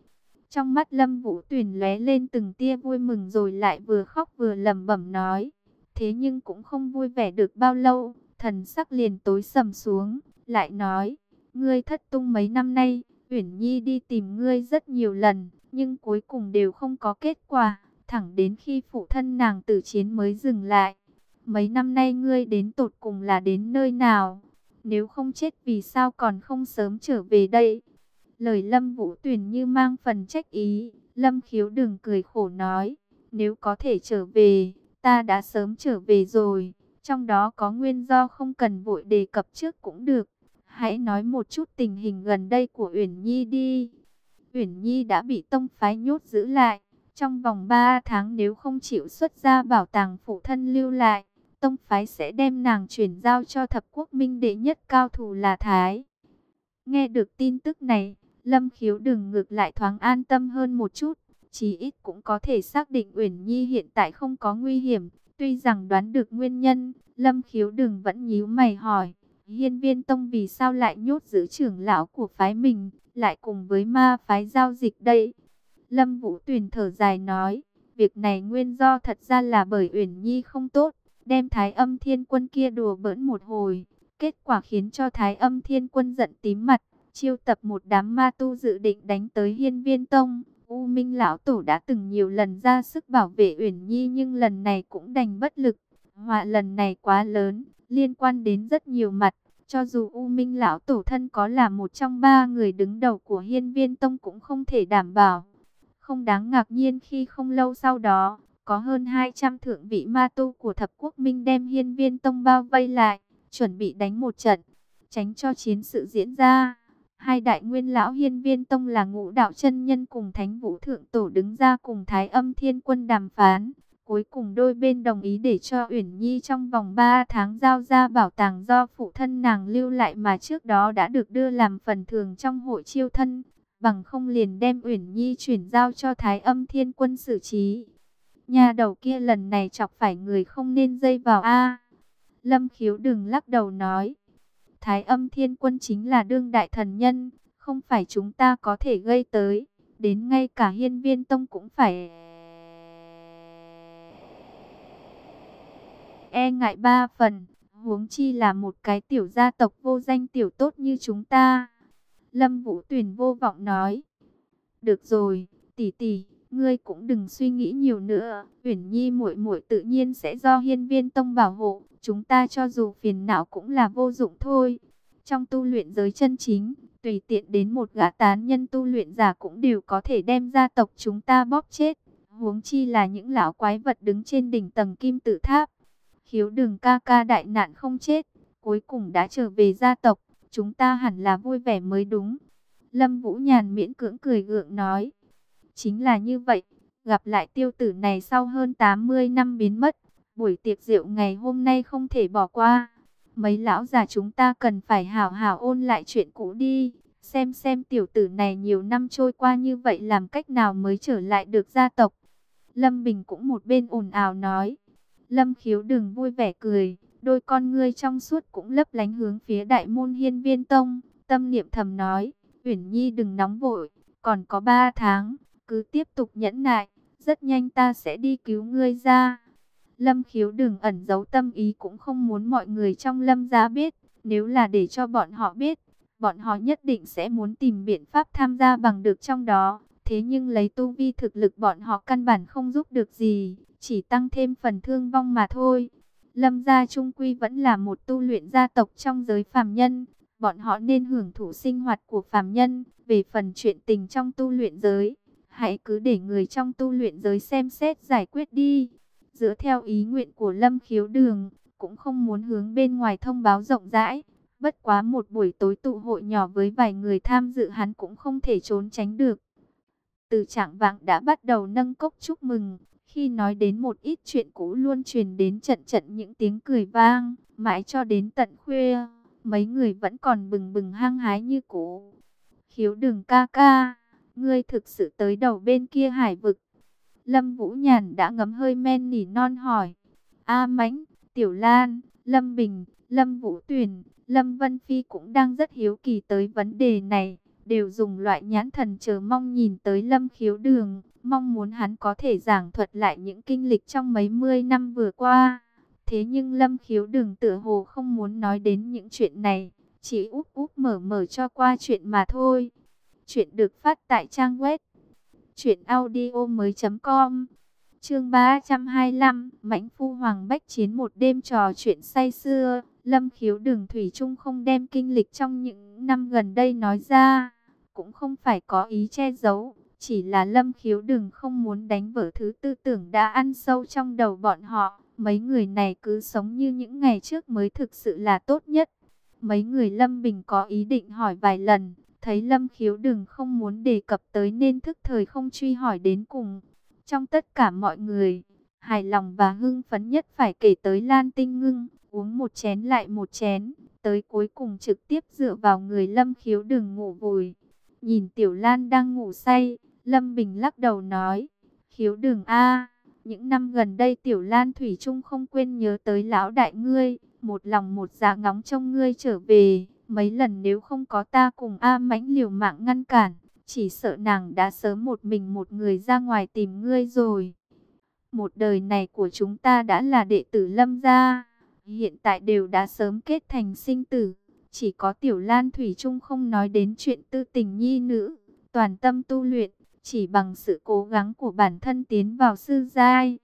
Trong mắt Lâm Vũ Tuyền lóe lên từng tia vui mừng rồi lại vừa khóc vừa lẩm bẩm nói. Thế nhưng cũng không vui vẻ được bao lâu, thần sắc liền tối sầm xuống, lại nói, ngươi thất tung mấy năm nay, Uyển Nhi đi tìm ngươi rất nhiều lần, nhưng cuối cùng đều không có kết quả, thẳng đến khi phụ thân nàng tử chiến mới dừng lại. Mấy năm nay ngươi đến tột cùng là đến nơi nào? Nếu không chết vì sao còn không sớm trở về đây? Lời Lâm Vũ Tuyền như mang phần trách ý, Lâm Khiếu đừng cười khổ nói, nếu có thể trở về, ta đã sớm trở về rồi, trong đó có nguyên do không cần vội đề cập trước cũng được. Hãy nói một chút tình hình gần đây của Uyển Nhi đi. Uyển Nhi đã bị tông phái nhốt giữ lại, trong vòng 3 tháng nếu không chịu xuất ra bảo tàng phụ thân lưu lại, tông phái sẽ đem nàng chuyển giao cho thập quốc minh đệ nhất cao thủ là Thái. Nghe được tin tức này, Lâm khiếu đừng ngược lại thoáng an tâm hơn một chút. Chí ít cũng có thể xác định Uyển Nhi hiện tại không có nguy hiểm. Tuy rằng đoán được nguyên nhân, Lâm khiếu đừng vẫn nhíu mày hỏi. Hiên viên tông vì sao lại nhốt giữ trưởng lão của phái mình, lại cùng với ma phái giao dịch đây? Lâm Vũ Tuyền thở dài nói, việc này nguyên do thật ra là bởi Uyển Nhi không tốt, đem thái âm thiên quân kia đùa bỡn một hồi. Kết quả khiến cho thái âm thiên quân giận tím mặt, chiêu tập một đám ma tu dự định đánh tới hiên viên tông. U Minh Lão Tổ đã từng nhiều lần ra sức bảo vệ Uyển Nhi nhưng lần này cũng đành bất lực. Họa lần này quá lớn, liên quan đến rất nhiều mặt. Cho dù U Minh Lão Tổ thân có là một trong ba người đứng đầu của hiên viên tông cũng không thể đảm bảo. Không đáng ngạc nhiên khi không lâu sau đó, có hơn 200 thượng vị ma tu của thập quốc minh đem hiên viên tông bao vây lại, chuẩn bị đánh một trận, tránh cho chiến sự diễn ra. Hai đại nguyên lão hiên viên tông là ngũ đạo chân nhân cùng thánh vũ thượng tổ đứng ra cùng thái âm thiên quân đàm phán. Cuối cùng đôi bên đồng ý để cho Uyển Nhi trong vòng 3 tháng giao ra bảo tàng do phụ thân nàng lưu lại mà trước đó đã được đưa làm phần thường trong hội chiêu thân. Bằng không liền đem Uyển Nhi chuyển giao cho Thái âm thiên quân xử trí. Nhà đầu kia lần này chọc phải người không nên dây vào A. Lâm khiếu đừng lắc đầu nói. Thái âm thiên quân chính là đương đại thần nhân, không phải chúng ta có thể gây tới. Đến ngay cả hiên viên tông cũng phải... E ngại ba phần, huống chi là một cái tiểu gia tộc vô danh tiểu tốt như chúng ta. Lâm Vũ Tuyền vô vọng nói. Được rồi, tỷ tỷ, ngươi cũng đừng suy nghĩ nhiều nữa. Uyển Nhi muội muội tự nhiên sẽ do Hiên Viên Tông bảo hộ, chúng ta cho dù phiền não cũng là vô dụng thôi. Trong tu luyện giới chân chính, tùy tiện đến một gã tán nhân tu luyện giả cũng đều có thể đem gia tộc chúng ta bóp chết. Huống chi là những lão quái vật đứng trên đỉnh tầng kim tự tháp. Khiếu đường ca ca đại nạn không chết, cuối cùng đã trở về gia tộc, chúng ta hẳn là vui vẻ mới đúng. Lâm Vũ Nhàn miễn cưỡng cười gượng nói. Chính là như vậy, gặp lại tiêu tử này sau hơn 80 năm biến mất, buổi tiệc rượu ngày hôm nay không thể bỏ qua. Mấy lão già chúng ta cần phải hào hào ôn lại chuyện cũ đi, xem xem tiểu tử này nhiều năm trôi qua như vậy làm cách nào mới trở lại được gia tộc. Lâm Bình cũng một bên ồn ào nói. Lâm khiếu đừng vui vẻ cười, đôi con ngươi trong suốt cũng lấp lánh hướng phía đại môn hiên viên tông, tâm niệm thầm nói, Uyển Nhi đừng nóng vội, còn có ba tháng, cứ tiếp tục nhẫn nại, rất nhanh ta sẽ đi cứu ngươi ra. Lâm khiếu đừng ẩn giấu tâm ý cũng không muốn mọi người trong lâm gia biết, nếu là để cho bọn họ biết, bọn họ nhất định sẽ muốn tìm biện pháp tham gia bằng được trong đó. Thế nhưng lấy tu vi thực lực bọn họ căn bản không giúp được gì, chỉ tăng thêm phần thương vong mà thôi. Lâm gia trung quy vẫn là một tu luyện gia tộc trong giới phàm nhân, bọn họ nên hưởng thụ sinh hoạt của phàm nhân, về phần chuyện tình trong tu luyện giới, hãy cứ để người trong tu luyện giới xem xét giải quyết đi. Dựa theo ý nguyện của Lâm Khiếu Đường, cũng không muốn hướng bên ngoài thông báo rộng rãi. Bất quá một buổi tối tụ hội nhỏ với vài người tham dự hắn cũng không thể trốn tránh được. Từ trạng vạng đã bắt đầu nâng cốc chúc mừng, khi nói đến một ít chuyện cũ luôn truyền đến trận trận những tiếng cười vang, mãi cho đến tận khuya, mấy người vẫn còn bừng bừng hăng hái như cũ. Khiếu đường ca ca, ngươi thực sự tới đầu bên kia hải vực. Lâm Vũ Nhàn đã ngấm hơi men nỉ non hỏi. A Mãnh, Tiểu Lan, Lâm Bình, Lâm Vũ Tuyền, Lâm Vân Phi cũng đang rất hiếu kỳ tới vấn đề này đều dùng loại nhãn thần chờ mong nhìn tới lâm khiếu đường, mong muốn hắn có thể giảng thuật lại những kinh lịch trong mấy mươi năm vừa qua. Thế nhưng lâm khiếu đường tựa hồ không muốn nói đến những chuyện này, chỉ úp úp mở mở cho qua chuyện mà thôi. Chuyện được phát tại trang web truyệnaudiomoi.com. Chương 325, Mãnh Phu Hoàng Bách chiến một đêm trò chuyện say xưa, Lâm Khiếu Đường thủy chung không đem kinh lịch trong những năm gần đây nói ra, cũng không phải có ý che giấu, chỉ là lâm khiếu đừng không muốn đánh vỡ thứ tư tưởng đã ăn sâu trong đầu bọn họ. Mấy người này cứ sống như những ngày trước mới thực sự là tốt nhất. Mấy người Lâm Bình có ý định hỏi vài lần, thấy Lâm khiếu đừng không muốn đề cập tới nên thức thời không truy hỏi đến cùng. Trong tất cả mọi người, hài lòng và hưng phấn nhất phải kể tới Lan Tinh Ngưng, uống một chén lại một chén, tới cuối cùng trực tiếp dựa vào người Lâm khiếu đừng ngủ vùi. Nhìn Tiểu Lan đang ngủ say, Lâm Bình lắc đầu nói, khiếu đường A, những năm gần đây Tiểu Lan Thủy Trung không quên nhớ tới lão đại ngươi, một lòng một dạ ngóng trông ngươi trở về, mấy lần nếu không có ta cùng A mãnh liều mạng ngăn cản, chỉ sợ nàng đã sớm một mình một người ra ngoài tìm ngươi rồi. Một đời này của chúng ta đã là đệ tử Lâm gia, hiện tại đều đã sớm kết thành sinh tử. Chỉ có Tiểu Lan Thủy Trung không nói đến chuyện tư tình nhi nữ, toàn tâm tu luyện, chỉ bằng sự cố gắng của bản thân tiến vào sư giai.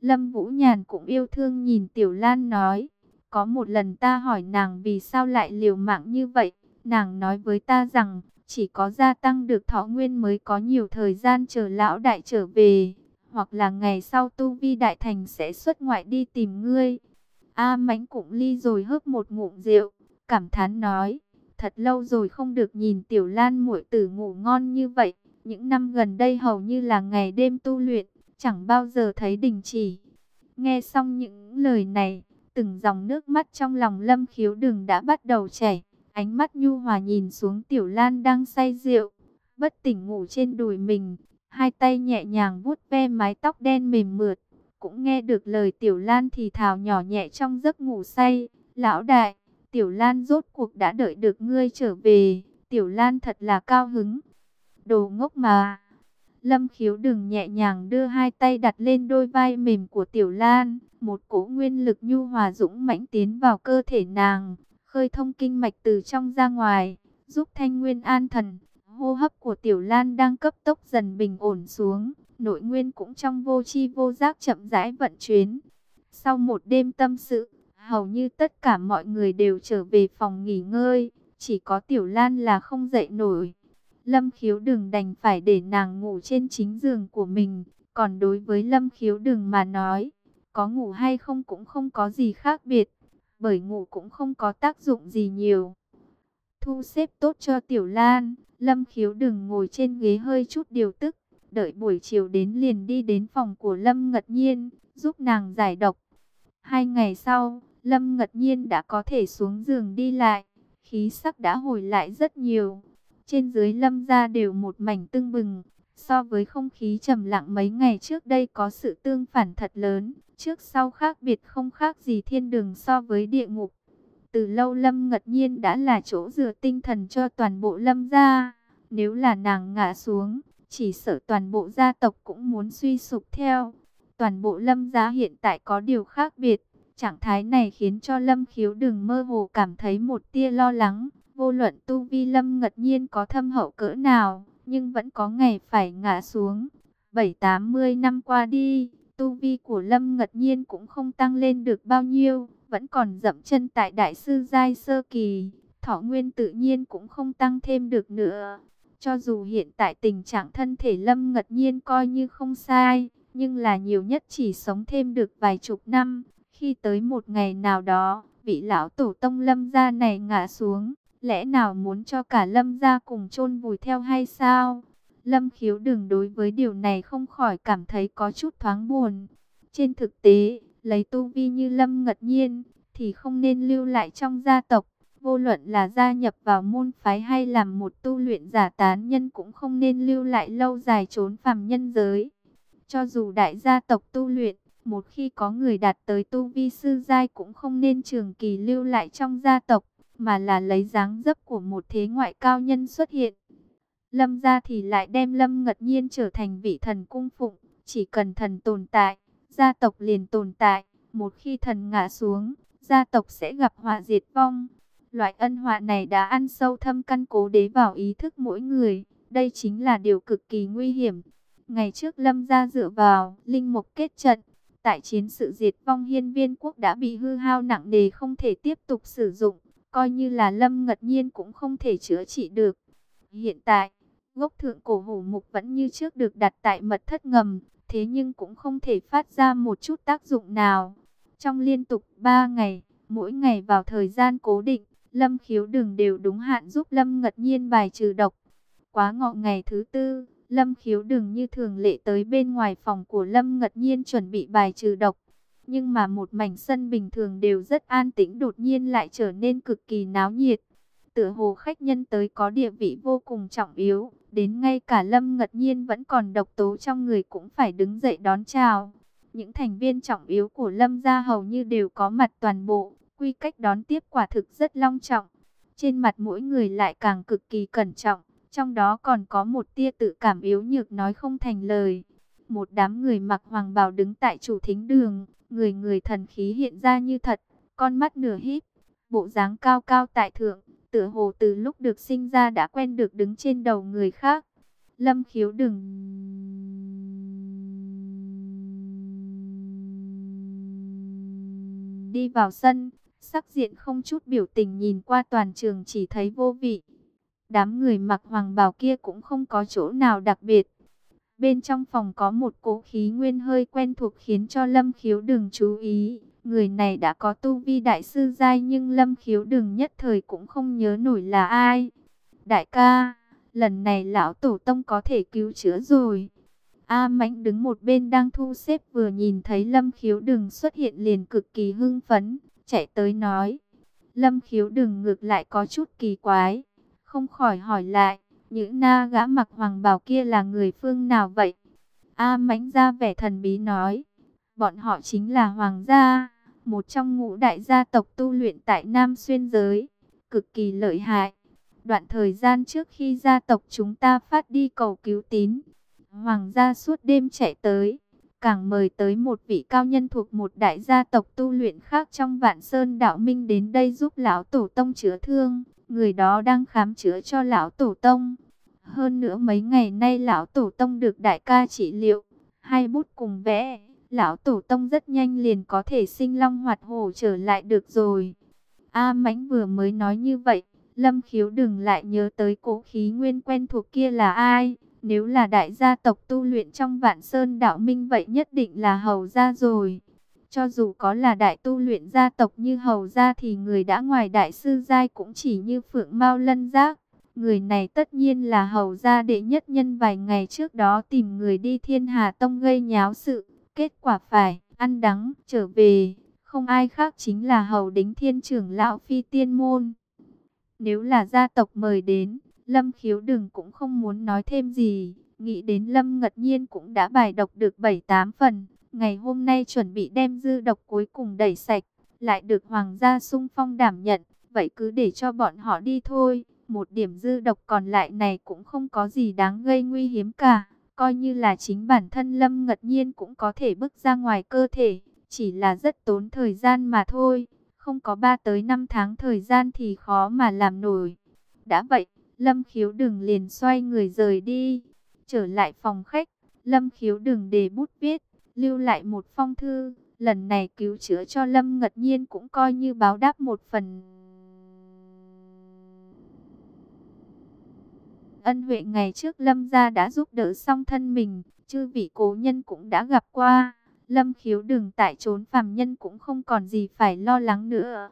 Lâm Vũ Nhàn cũng yêu thương nhìn Tiểu Lan nói, có một lần ta hỏi nàng vì sao lại liều mạng như vậy, nàng nói với ta rằng, chỉ có gia tăng được thọ nguyên mới có nhiều thời gian chờ lão đại trở về, hoặc là ngày sau tu vi đại thành sẽ xuất ngoại đi tìm ngươi. A Mãnh cũng ly rồi hớp một ngụm rượu, cảm thán nói, thật lâu rồi không được nhìn Tiểu Lan muội tử ngủ ngon như vậy, những năm gần đây hầu như là ngày đêm tu luyện, chẳng bao giờ thấy đình chỉ. Nghe xong những lời này, từng dòng nước mắt trong lòng Lâm Khiếu đường đã bắt đầu chảy, ánh mắt nhu hòa nhìn xuống Tiểu Lan đang say rượu, bất tỉnh ngủ trên đùi mình, hai tay nhẹ nhàng vuốt ve mái tóc đen mềm mượt, cũng nghe được lời Tiểu Lan thì thào nhỏ nhẹ trong giấc ngủ say. Lão đại, Tiểu Lan rốt cuộc đã đợi được ngươi trở về, Tiểu Lan thật là cao hứng. Đồ ngốc mà. Lâm khiếu đừng nhẹ nhàng đưa hai tay đặt lên đôi vai mềm của Tiểu Lan. Một cỗ nguyên lực nhu hòa dũng mãnh tiến vào cơ thể nàng, khơi thông kinh mạch từ trong ra ngoài, giúp thanh nguyên an thần. Hô hấp của Tiểu Lan đang cấp tốc dần bình ổn xuống, nội nguyên cũng trong vô chi vô giác chậm rãi vận chuyển. Sau một đêm tâm sự, hầu như tất cả mọi người đều trở về phòng nghỉ ngơi, chỉ có Tiểu Lan là không dậy nổi. Lâm khiếu đừng đành phải để nàng ngủ trên chính giường của mình, còn đối với Lâm khiếu đừng mà nói, có ngủ hay không cũng không có gì khác biệt, bởi ngủ cũng không có tác dụng gì nhiều. Thu xếp tốt cho Tiểu Lan, Lâm khiếu đừng ngồi trên ghế hơi chút điều tức, đợi buổi chiều đến liền đi đến phòng của Lâm Ngật Nhiên, giúp nàng giải độc. Hai ngày sau, Lâm Ngật Nhiên đã có thể xuống giường đi lại, khí sắc đã hồi lại rất nhiều. Trên dưới Lâm gia đều một mảnh tưng bừng, so với không khí trầm lặng mấy ngày trước đây có sự tương phản thật lớn, trước sau khác biệt không khác gì thiên đường so với địa ngục. Từ lâu Lâm Ngật Nhiên đã là chỗ dựa tinh thần cho toàn bộ Lâm gia, nếu là nàng ngã xuống, chỉ sợ toàn bộ gia tộc cũng muốn suy sụp theo. Toàn bộ Lâm gia hiện tại có điều khác biệt, trạng thái này khiến cho Lâm Khiếu đừng mơ hồ cảm thấy một tia lo lắng. Vô luận tu vi lâm ngật nhiên có thâm hậu cỡ nào, nhưng vẫn có ngày phải ngã xuống. Bảy tám mươi năm qua đi, tu vi của lâm ngật nhiên cũng không tăng lên được bao nhiêu, vẫn còn dậm chân tại đại sư giai sơ kỳ. Thọ nguyên tự nhiên cũng không tăng thêm được nữa. Cho dù hiện tại tình trạng thân thể lâm ngật nhiên coi như không sai, nhưng là nhiều nhất chỉ sống thêm được vài chục năm. Khi tới một ngày nào đó, vị lão tổ tông lâm gia này ngã xuống, Lẽ nào muốn cho cả Lâm gia cùng chôn vùi theo hay sao? Lâm khiếu đừng đối với điều này không khỏi cảm thấy có chút thoáng buồn. Trên thực tế, lấy tu vi như Lâm ngật nhiên, thì không nên lưu lại trong gia tộc. Vô luận là gia nhập vào môn phái hay làm một tu luyện giả tán nhân cũng không nên lưu lại lâu dài trốn phàm nhân giới. Cho dù đại gia tộc tu luyện, một khi có người đạt tới tu vi sư giai cũng không nên trường kỳ lưu lại trong gia tộc mà là lấy dáng dấp của một thế ngoại cao nhân xuất hiện. Lâm gia thì lại đem Lâm ngật nhiên trở thành vị thần cung phụng, chỉ cần thần tồn tại, gia tộc liền tồn tại, một khi thần ngã xuống, gia tộc sẽ gặp họa diệt vong. Loại ân họa này đã ăn sâu thâm căn cố đế vào ý thức mỗi người, đây chính là điều cực kỳ nguy hiểm. Ngày trước Lâm gia dựa vào linh mục kết trận, tại chiến sự diệt vong hiên viên quốc đã bị hư hao nặng nề không thể tiếp tục sử dụng coi như là Lâm Ngật Nhiên cũng không thể chữa trị được. Hiện tại, gốc thượng cổ hủ mục vẫn như trước được đặt tại mật thất ngầm, thế nhưng cũng không thể phát ra một chút tác dụng nào. Trong liên tục 3 ngày, mỗi ngày vào thời gian cố định, Lâm Khiếu đường đều đúng hạn giúp Lâm Ngật Nhiên bài trừ độc. Quá ngọ ngày thứ tư, Lâm Khiếu đường như thường lệ tới bên ngoài phòng của Lâm Ngật Nhiên chuẩn bị bài trừ độc. Nhưng mà một mảnh sân bình thường đều rất an tĩnh đột nhiên lại trở nên cực kỳ náo nhiệt. Tựa hồ khách nhân tới có địa vị vô cùng trọng yếu, đến ngay cả Lâm Ngật Nhiên vẫn còn độc tố trong người cũng phải đứng dậy đón chào. Những thành viên trọng yếu của Lâm gia hầu như đều có mặt toàn bộ, quy cách đón tiếp quả thực rất long trọng. Trên mặt mỗi người lại càng cực kỳ cẩn trọng, trong đó còn có một tia tự cảm yếu nhược nói không thành lời. Một đám người mặc hoàng bào đứng tại chủ thính đường, người người thần khí hiện ra như thật, con mắt nửa híp, bộ dáng cao cao tại thượng, tựa hồ từ lúc được sinh ra đã quen được đứng trên đầu người khác. Lâm khiếu đừng... Đi vào sân, sắc diện không chút biểu tình nhìn qua toàn trường chỉ thấy vô vị. Đám người mặc hoàng bào kia cũng không có chỗ nào đặc biệt, Bên trong phòng có một cỗ khí nguyên hơi quen thuộc khiến cho Lâm Khiếu đừng chú ý. Người này đã có tu vi đại sư giai nhưng Lâm Khiếu đừng nhất thời cũng không nhớ nổi là ai. Đại ca, lần này lão tổ tông có thể cứu chữa rồi. A Mãnh đứng một bên đang thu xếp vừa nhìn thấy Lâm Khiếu đừng xuất hiện liền cực kỳ hưng phấn, chạy tới nói. Lâm Khiếu đừng ngược lại có chút kỳ quái, không khỏi hỏi lại. Những na gã mặc hoàng bào kia là người phương nào vậy? A mãnh ra vẻ thần bí nói. Bọn họ chính là Hoàng gia, một trong ngũ đại gia tộc tu luyện tại Nam Xuyên Giới, cực kỳ lợi hại. Đoạn thời gian trước khi gia tộc chúng ta phát đi cầu cứu tín, Hoàng gia suốt đêm chạy tới, càng mời tới một vị cao nhân thuộc một đại gia tộc tu luyện khác trong Vạn Sơn Đạo Minh đến đây giúp lão tổ tông chữa thương. Người đó đang khám chữa cho lão tổ tông. Hơn nữa mấy ngày nay lão tổ tông được đại ca trị liệu, hai bút cùng vẽ, lão tổ tông rất nhanh liền có thể sinh long hoạt hổ trở lại được rồi. A Mãnh vừa mới nói như vậy, Lâm Khiếu đừng lại nhớ tới cố khí nguyên quen thuộc kia là ai. Nếu là đại gia tộc tu luyện trong vạn sơn đạo minh vậy nhất định là hầu gia rồi. Cho dù có là đại tu luyện gia tộc như hầu gia thì người đã ngoài đại sư giai cũng chỉ như phượng mau lân giác. Người này tất nhiên là hầu gia đệ nhất nhân vài ngày trước đó tìm người đi thiên hà tông gây nháo sự. Kết quả phải, ăn đắng, trở về, không ai khác chính là hầu đính thiên trưởng lão phi tiên môn. Nếu là gia tộc mời đến, Lâm khiếu đừng cũng không muốn nói thêm gì, nghĩ đến Lâm ngật nhiên cũng đã bài độc được 7-8 phần, ngày hôm nay chuẩn bị đem dư độc cuối cùng đẩy sạch, lại được Hoàng gia sung phong đảm nhận, vậy cứ để cho bọn họ đi thôi, một điểm dư độc còn lại này cũng không có gì đáng gây nguy hiểm cả, coi như là chính bản thân Lâm ngật nhiên cũng có thể bước ra ngoài cơ thể, chỉ là rất tốn thời gian mà thôi, không có 3 tới 5 tháng thời gian thì khó mà làm nổi. Đã vậy, Lâm khiếu đừng liền xoay người rời đi. Trở lại phòng khách, Lâm khiếu đừng để bút viết, lưu lại một phong thư. Lần này cứu chữa cho Lâm ngật nhiên cũng coi như báo đáp một phần. Ân huệ ngày trước Lâm gia đã giúp đỡ xong thân mình, chư vị cố nhân cũng đã gặp qua. Lâm khiếu đừng tại trốn phàm nhân cũng không còn gì phải lo lắng nữa.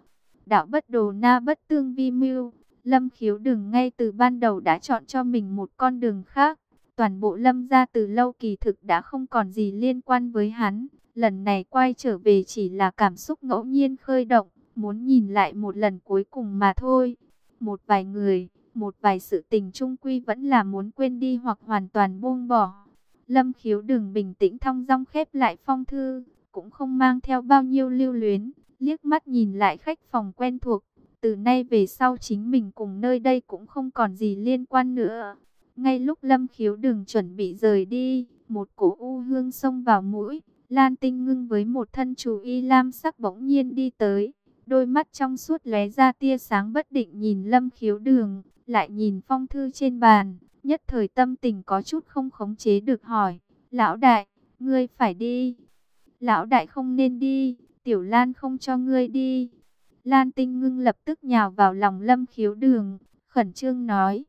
Đạo bất đồ na bất tương vi mưu Lâm khiếu đừng ngay từ ban đầu đã chọn cho mình một con đường khác. Toàn bộ lâm gia từ lâu kỳ thực đã không còn gì liên quan với hắn. Lần này quay trở về chỉ là cảm xúc ngẫu nhiên khơi động, muốn nhìn lại một lần cuối cùng mà thôi. Một vài người, một vài sự tình trung quy vẫn là muốn quên đi hoặc hoàn toàn buông bỏ. Lâm khiếu đừng bình tĩnh thong dong khép lại phong thư, cũng không mang theo bao nhiêu lưu luyến, liếc mắt nhìn lại khách phòng quen thuộc, từ nay về sau chính mình cùng nơi đây cũng không còn gì liên quan nữa. Ngay lúc Lâm Khiếu đừng chuẩn bị rời đi, một cổ u hương xông vào mũi. Lan Tinh ngưng với một thân chủ y lam sắc bỗng nhiên đi tới. Đôi mắt trong suốt lóe ra tia sáng bất định nhìn Lâm Khiếu đường, lại nhìn phong thư trên bàn. Nhất thời tâm tình có chút không khống chế được hỏi. Lão đại, ngươi phải đi. Lão đại không nên đi, Tiểu Lan không cho ngươi đi. Lan Tinh Ngưng lập tức nhào vào lòng Lâm Khiếu Đường, khẩn trương nói,